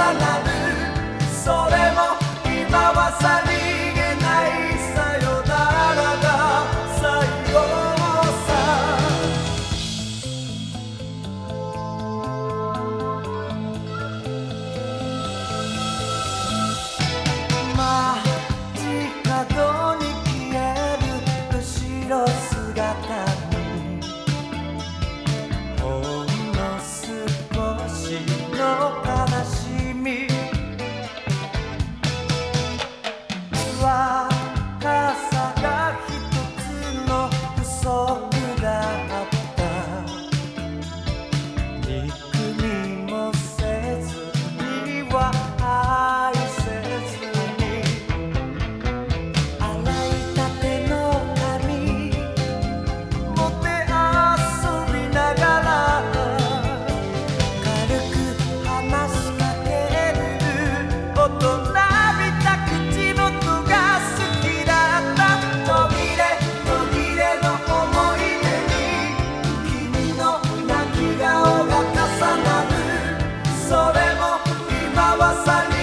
重なる。それも今はさら família.